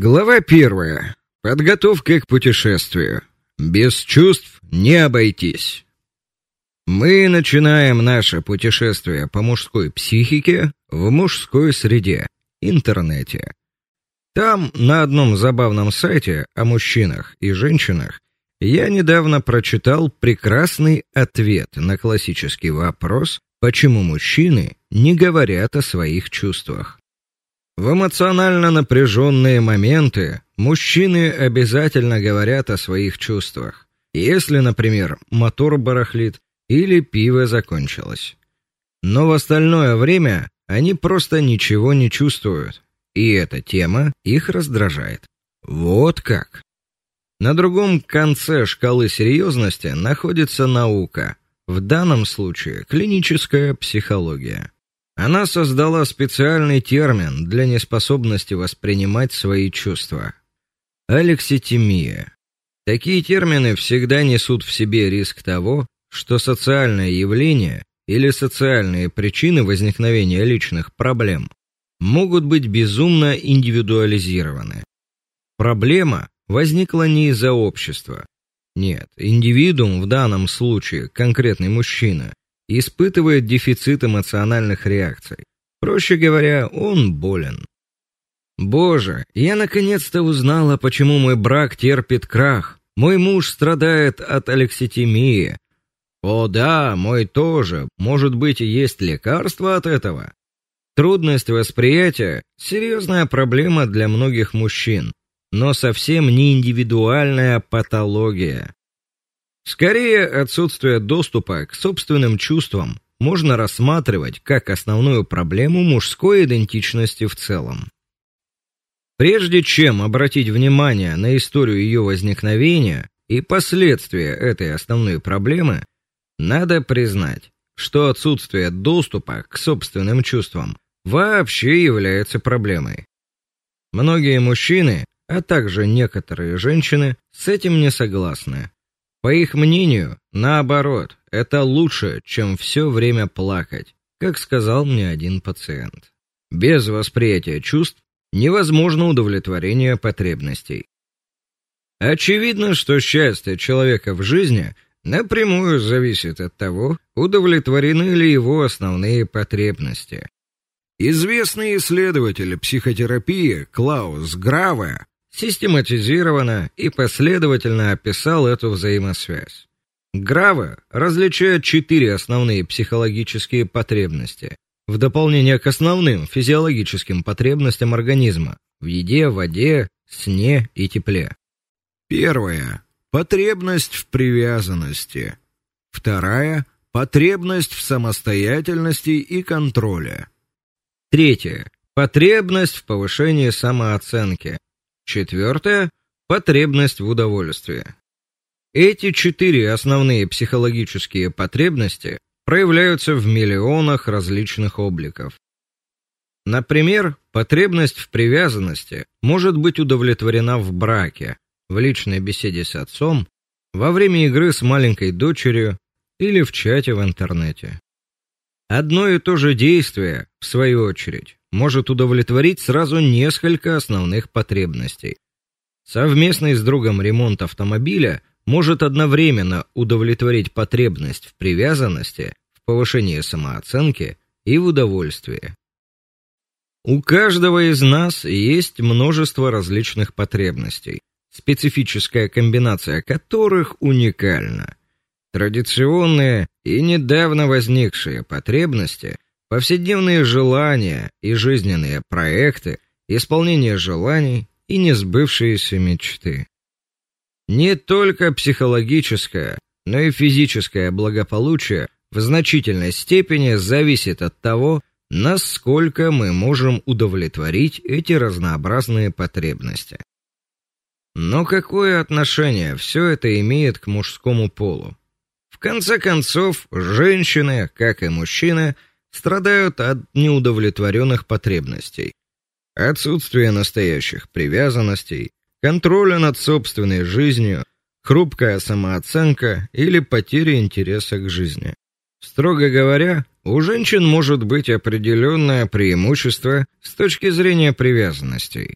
Глава первая. Подготовка к путешествию. Без чувств не обойтись. Мы начинаем наше путешествие по мужской психике в мужской среде, интернете. Там, на одном забавном сайте о мужчинах и женщинах, я недавно прочитал прекрасный ответ на классический вопрос, почему мужчины не говорят о своих чувствах. В эмоционально напряженные моменты мужчины обязательно говорят о своих чувствах. Если, например, мотор барахлит или пиво закончилось. Но в остальное время они просто ничего не чувствуют, и эта тема их раздражает. Вот как. На другом конце шкалы серьезности находится наука, в данном случае клиническая психология. Она создала специальный термин для неспособности воспринимать свои чувства. Алекситимия. Такие термины всегда несут в себе риск того, что социальное явление или социальные причины возникновения личных проблем могут быть безумно индивидуализированы. Проблема возникла не из-за общества. Нет, индивидуум в данном случае, конкретный мужчина, испытывает дефицит эмоциональных реакций. Проще говоря, он болен. Боже, я наконец-то узнала, почему мой брак терпит крах. Мой муж страдает от алекситимии. О да, мой тоже. Может быть, есть лекарство от этого. Трудность восприятия серьезная проблема для многих мужчин но совсем не индивидуальная патология. Скорее, отсутствие доступа к собственным чувствам можно рассматривать как основную проблему мужской идентичности в целом. Прежде чем обратить внимание на историю ее возникновения и последствия этой основной проблемы, надо признать, что отсутствие доступа к собственным чувствам вообще является проблемой. Многие мужчины а также некоторые женщины с этим не согласны. По их мнению, наоборот, это лучше, чем все время плакать, как сказал мне один пациент. Без восприятия чувств невозможно удовлетворение потребностей. Очевидно, что счастье человека в жизни напрямую зависит от того, удовлетворены ли его основные потребности. Известный исследователь психотерапии Клаус Граве систематизированно и последовательно описал эту взаимосвязь. Граве различает четыре основные психологические потребности в дополнение к основным физиологическим потребностям организма в еде, воде, сне и тепле. Первая потребность в привязанности. Вторая потребность в самостоятельности и контроле. Третья потребность в повышении самооценки. Четвертое – потребность в удовольствии. Эти четыре основные психологические потребности проявляются в миллионах различных обликов. Например, потребность в привязанности может быть удовлетворена в браке, в личной беседе с отцом, во время игры с маленькой дочерью или в чате в интернете. Одно и то же действие, в свою очередь, может удовлетворить сразу несколько основных потребностей. Совместный с другом ремонт автомобиля может одновременно удовлетворить потребность в привязанности, в повышении самооценки и в удовольствии. У каждого из нас есть множество различных потребностей, специфическая комбинация которых уникальна. Традиционные и недавно возникшие потребности повседневные желания и жизненные проекты, исполнение желаний и несбывшиеся мечты. Не только психологическое, но и физическое благополучие в значительной степени зависит от того, насколько мы можем удовлетворить эти разнообразные потребности. Но какое отношение все это имеет к мужскому полу? В конце концов, женщины, как и мужчины, страдают от неудовлетворенных потребностей, отсутствия настоящих привязанностей, контроля над собственной жизнью, хрупкая самооценка или потеря интереса к жизни. Строго говоря, у женщин может быть определенное преимущество с точки зрения привязанностей.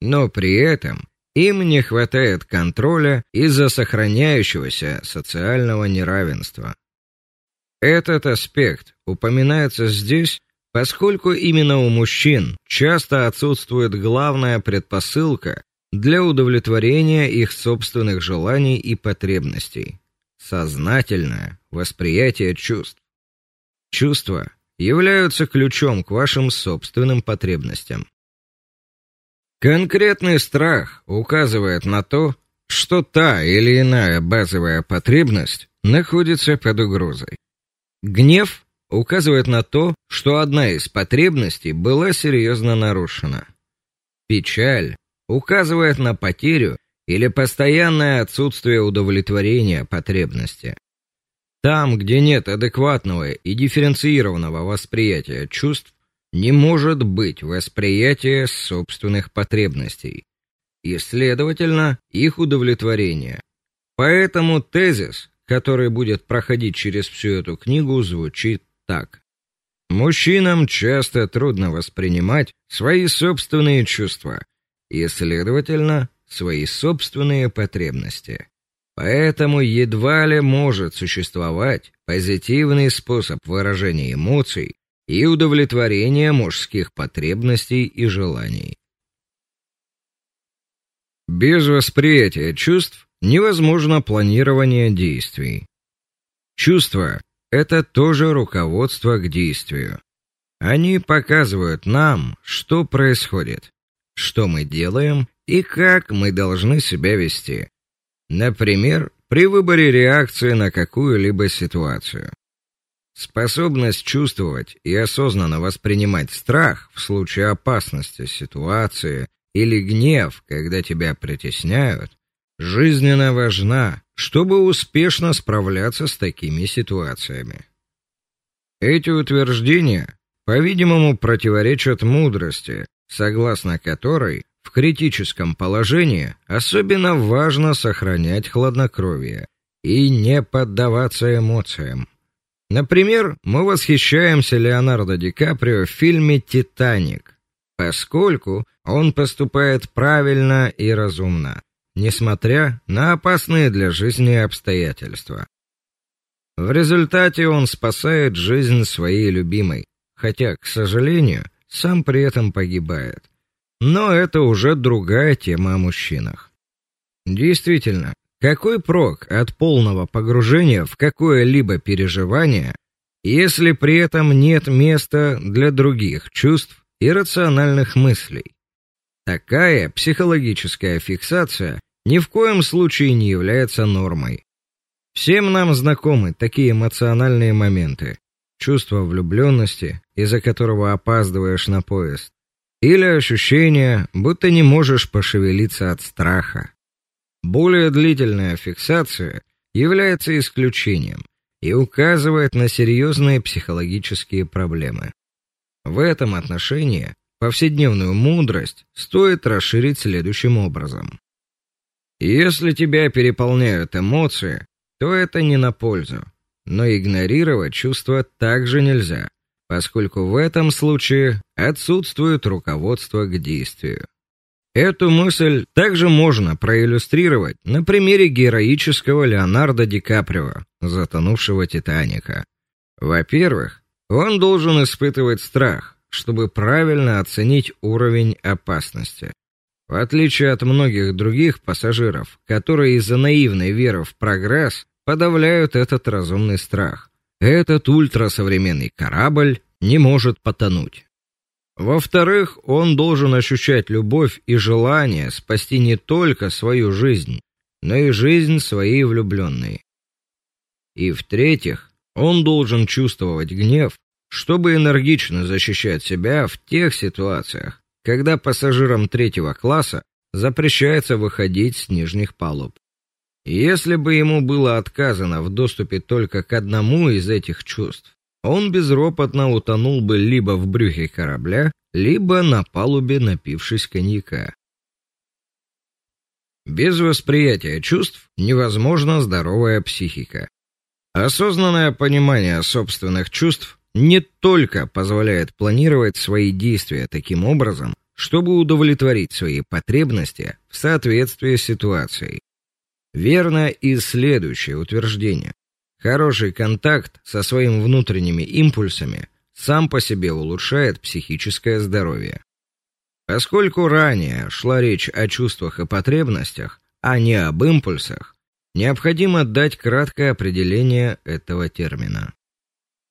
но при этом им не хватает контроля из-за сохраняющегося социального неравенства. Этот аспект упоминается здесь, поскольку именно у мужчин часто отсутствует главная предпосылка для удовлетворения их собственных желаний и потребностей сознательное восприятие чувств. Чувства являются ключом к вашим собственным потребностям. Конкретный страх указывает на то, что та или иная базовая потребность находится под угрозой. Гнев указывает на то, что одна из потребностей была серьезно нарушена. Печаль указывает на потерю или постоянное отсутствие удовлетворения потребности. Там, где нет адекватного и дифференцированного восприятия чувств, не может быть восприятия собственных потребностей и, следовательно, их удовлетворения. Поэтому тезис, который будет проходить через всю эту книгу, звучит так: Мужчинам часто трудно воспринимать свои собственные чувства и, следовательно, свои собственные потребности. Поэтому едва ли может существовать позитивный способ выражения эмоций и удовлетворения мужских потребностей и желаний. Без восприятия чувств невозможно планирование действий. Чувства это тоже руководство к действию. Они показывают нам, что происходит, что мы делаем и как мы должны себя вести. Например, при выборе реакции на какую-либо ситуацию. Способность чувствовать и осознанно воспринимать страх в случае опасности ситуации или гнев, когда тебя притесняют, жизненно важна, чтобы успешно справляться с такими ситуациями. Эти утверждения, по-видимому, противоречат мудрости, согласно которой в критическом положении особенно важно сохранять хладнокровие и не поддаваться эмоциям. Например, мы восхищаемся Леонардо Ди Каприо в фильме Титаник, поскольку он поступает правильно и разумно, несмотря на опасные для жизни обстоятельства. В результате он спасает жизнь своей любимой, хотя, к сожалению, сам при этом погибает. Но это уже другая тема о мужчинах. Действительно, какой прок от полного погружения в какое-либо переживание, если при этом нет места для других чувств и рациональных мыслей? Такая психологическая фиксация ни в коем случае не является нормой. Всем нам знакомы такие эмоциональные моменты: чувство влюбленности, из-за которого опаздываешь на поезд, или ощущение, будто не можешь пошевелиться от страха. Более длительная фиксация является исключением и указывает на серьезные психологические проблемы. В этом отношении повседневную мудрость стоит расширить следующим образом: если тебя переполняют эмоции, то это не на пользу, но игнорировать чувства также нельзя поскольку в этом случае отсутствует руководство к действию. Эту мысль также можно проиллюстрировать на примере героического Леонардо Ди Каприо, затонувшего Титаника. Во-первых, он должен испытывать страх, чтобы правильно оценить уровень опасности. В отличие от многих других пассажиров, которые из-за наивной веры в прогресс подавляют этот разумный страх, этот ультрасовременный корабль не может потонуть. Во-вторых, он должен ощущать любовь и желание спасти не только свою жизнь, но и жизнь своей влюбленной. И в-третьих, он должен чувствовать гнев, чтобы энергично защищать себя в тех ситуациях, когда пассажирам третьего класса запрещается выходить с нижних палуб. Если бы ему было отказано в доступе только к одному из этих чувств, он безропотно утонул бы либо в брюхе корабля, либо на палубе, напившись коньяка. Без восприятия чувств невозможна здоровая психика. Осознанное понимание собственных чувств не только позволяет планировать свои действия таким образом, чтобы удовлетворить свои потребности в соответствии с ситуацией. Верно и следующее утверждение. Хороший контакт со своими внутренними импульсами сам по себе улучшает психическое здоровье. Поскольку ранее шла речь о чувствах и потребностях, а не об импульсах, необходимо дать краткое определение этого термина.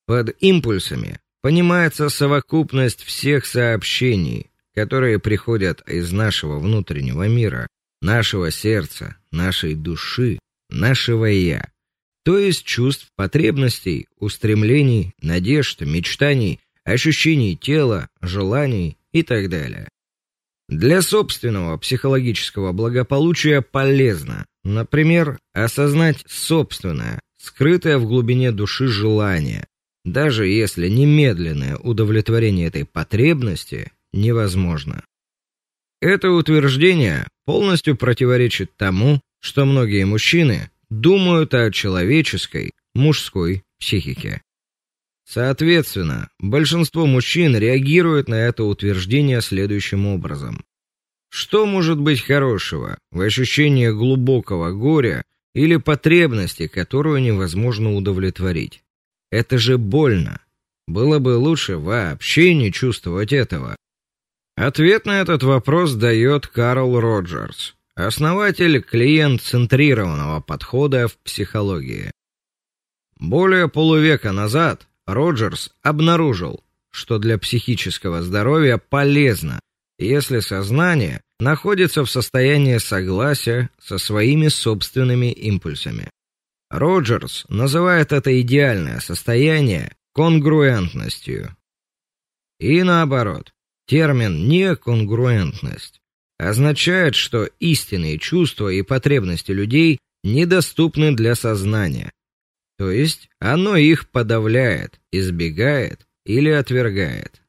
Под импульсами понимается совокупность всех сообщений, которые приходят из нашего внутреннего мира, нашего сердца, нашей души, нашего я, то есть чувств, потребностей, устремлений, надежд, мечтаний, ощущений тела, желаний и так далее. Для собственного психологического благополучия полезно, например, осознать собственное, скрытое в глубине души желание, даже если немедленное удовлетворение этой потребности невозможно. Это утверждение полностью противоречит тому, что многие мужчины думают о человеческой, мужской психике. Соответственно, большинство мужчин реагирует на это утверждение следующим образом: что может быть хорошего в ощущении глубокого горя или потребности, которую невозможно удовлетворить? Это же больно. Было бы лучше вообще не чувствовать этого. Ответ на этот вопрос дает Карл Роджерс, основатель клиент-центрированного подхода в психологии. Более полувека назад Роджерс обнаружил, что для психического здоровья полезно, если сознание находится в состоянии согласия со своими собственными импульсами. Роджерс называет это идеальное состояние конгруентностью. И наоборот, термин неконгруентность означает, что истинные чувства и потребности людей недоступны для сознания. То есть оно их подавляет, избегает или отвергает.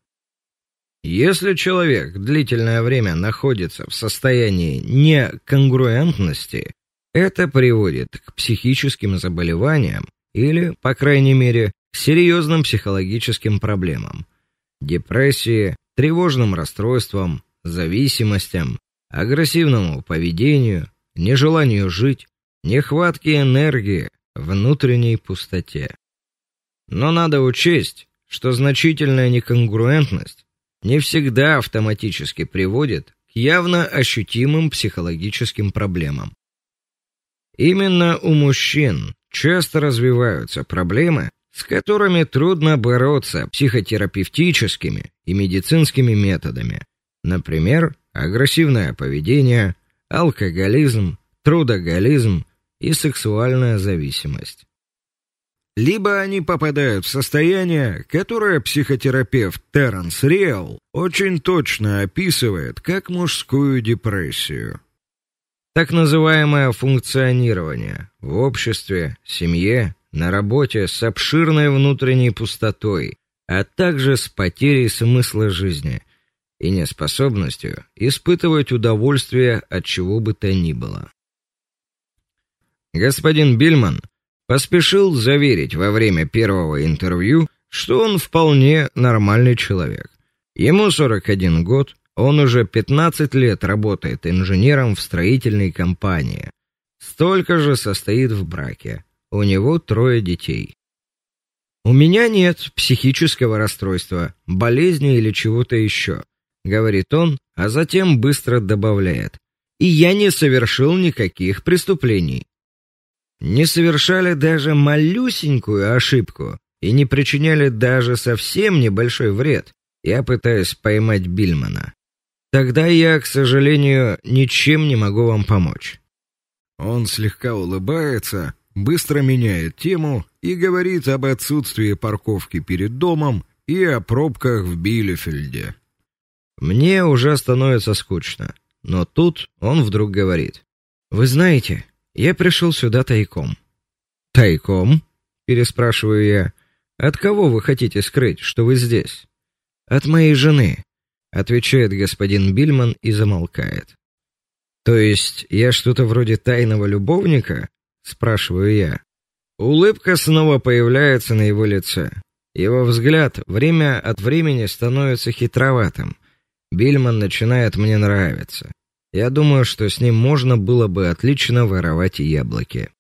Если человек длительное время находится в состоянии неконгруентности, это приводит к психическим заболеваниям или, по крайней мере, к серьезным психологическим проблемам: депрессии, тревожным расстройствам, зависимостям, агрессивному поведению, нежеланию жить, нехватке энергии, внутренней пустоте. Но надо учесть, что значительная неконгруентность не всегда автоматически приводит к явно ощутимым психологическим проблемам. Именно у мужчин часто развиваются проблемы, с которыми трудно бороться психотерапевтическими и медицинскими методами. Например, агрессивное поведение, алкоголизм, трудоголизм и сексуальная зависимость. Либо они попадают в состояние, которое психотерапевт Терренс Риэл очень точно описывает как мужскую депрессию. Так называемое функционирование в обществе, семье, на работе с обширной внутренней пустотой, а также с потерей смысла жизни и неспособностью испытывать удовольствие от чего бы то ни было. Господин Бильман поспешил заверить во время первого интервью, что он вполне нормальный человек. Ему 41 год, он уже 15 лет работает инженером в строительной компании. Столько же состоит в браке. У него трое детей. У меня нет психического расстройства, болезни или чего-то еще», — говорит он, а затем быстро добавляет: "И я не совершил никаких преступлений. Не совершали даже малюсенькую ошибку и не причиняли даже совсем небольшой вред. Я пытаюсь поймать Бильмана. Тогда я, к сожалению, ничем не могу вам помочь". Он слегка улыбается, быстро меняет тему и говорит об отсутствии парковки перед домом и о пробках в Билефельде. Мне уже становится скучно, но тут он вдруг говорит: "Вы знаете, я пришел сюда тайком". "Тайком?" переспрашиваю я. "От кого вы хотите скрыть, что вы здесь?" "От моей жены", отвечает господин Бильман и замолкает. То есть я что-то вроде тайного любовника? спрашиваю я. Улыбка снова появляется на его лице. Его взгляд время от времени становится хитроватым. Бильман начинает мне нравиться. Я думаю, что с ним можно было бы отлично воровать яблоки.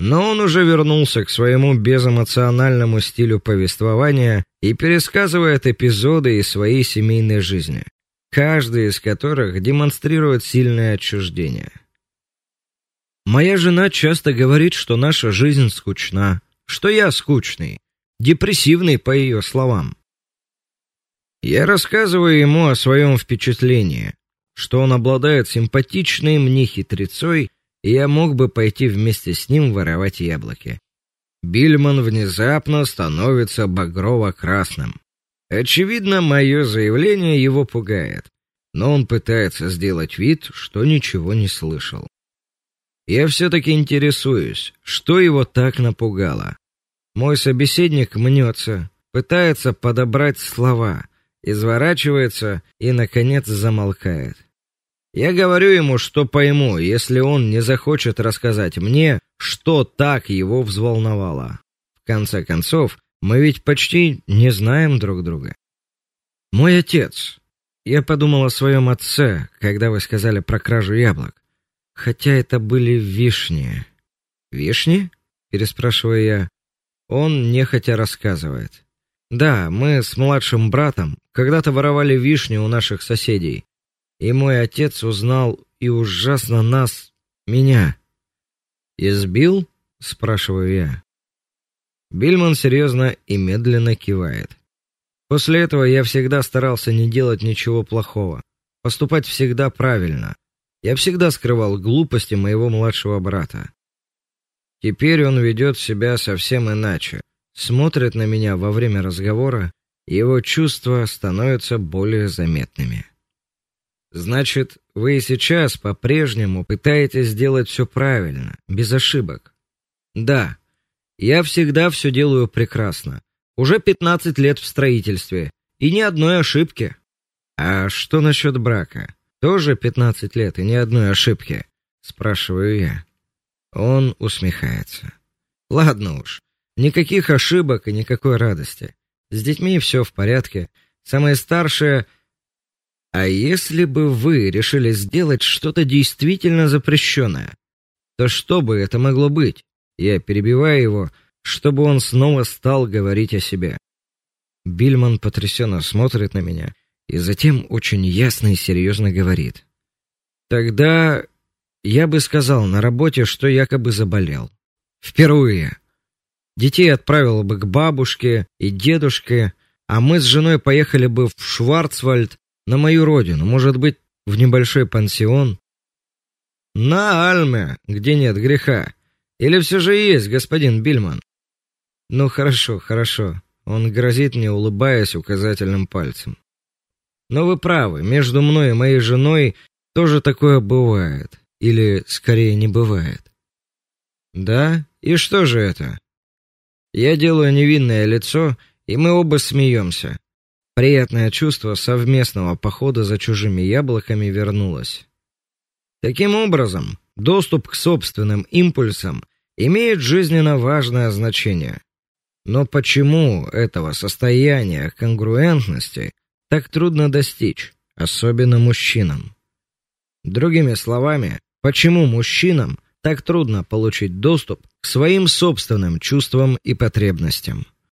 Но он уже вернулся к своему безэмоциональному стилю повествования и пересказывает эпизоды из своей семейной жизни, каждый из которых демонстрирует сильное отчуждение. Моя жена часто говорит, что наша жизнь скучна, что я скучный, депрессивный по ее словам. Я рассказываю ему о своем впечатлении, что он обладает симпатичной мне хитрецой и я мог бы пойти вместе с ним воровать яблоки. Бильман внезапно становится багрово-красным. Очевидно, мое заявление его пугает, но он пытается сделать вид, что ничего не слышал. Я все таки интересуюсь, что его так напугало. Мой собеседник мнется, пытается подобрать слова, изворачивается и наконец замолкает. Я говорю ему, что пойму, если он не захочет рассказать мне, что так его взволновало. В конце концов, мы ведь почти не знаем друг друга. Мой отец. Я подумал о своем отце, когда вы сказали про кражу яблок. Хотя это были вишни. Вишни? переспрашиваю я. Он нехотя рассказывает. Да, мы с младшим братом когда-то воровали вишни у наших соседей. И мой отец узнал и ужасно нас, меня, избил, спрашиваю я. Бильман серьезно и медленно кивает. После этого я всегда старался не делать ничего плохого, поступать всегда правильно. Я всегда скрывал глупости моего младшего брата. Теперь он ведет себя совсем иначе. Смотрит на меня во время разговора, и его чувства становятся более заметными. Значит, вы и сейчас по-прежнему пытаетесь сделать все правильно, без ошибок. Да. Я всегда все делаю прекрасно. Уже 15 лет в строительстве и ни одной ошибки. А что насчет брака? Тоже 15 лет и ни одной ошибки, спрашиваю я. Он усмехается. Ладно уж. Никаких ошибок и никакой радости. С детьми все в порядке. Самая старшая а если бы вы решили сделать что-то действительно запрещенное, то что бы это могло быть? Я перебиваю его, чтобы он снова стал говорить о себе. Бильман потрясенно смотрит на меня и затем очень ясно и серьезно говорит: "Тогда я бы сказал на работе, что якобы заболел. Впервые. Детей отправил бы к бабушке и дедушке, а мы с женой поехали бы в Шварцвальд на мою родину, может быть, в небольшой пансион? На Альме, где нет греха. Или все же есть, господин Бильман? Ну хорошо, хорошо. Он грозит мне, улыбаясь указательным пальцем. Но вы правы, между мной и моей женой тоже такое бывает, или скорее не бывает. Да? И что же это? Я делаю невинное лицо, и мы оба смеемся. Приятное чувство совместного похода за чужими яблоками вернулось. Таким образом, доступ к собственным импульсам имеет жизненно важное значение. Но почему этого состояния конгруентности так трудно достичь, особенно мужчинам? Другими словами, почему мужчинам так трудно получить доступ к своим собственным чувствам и потребностям?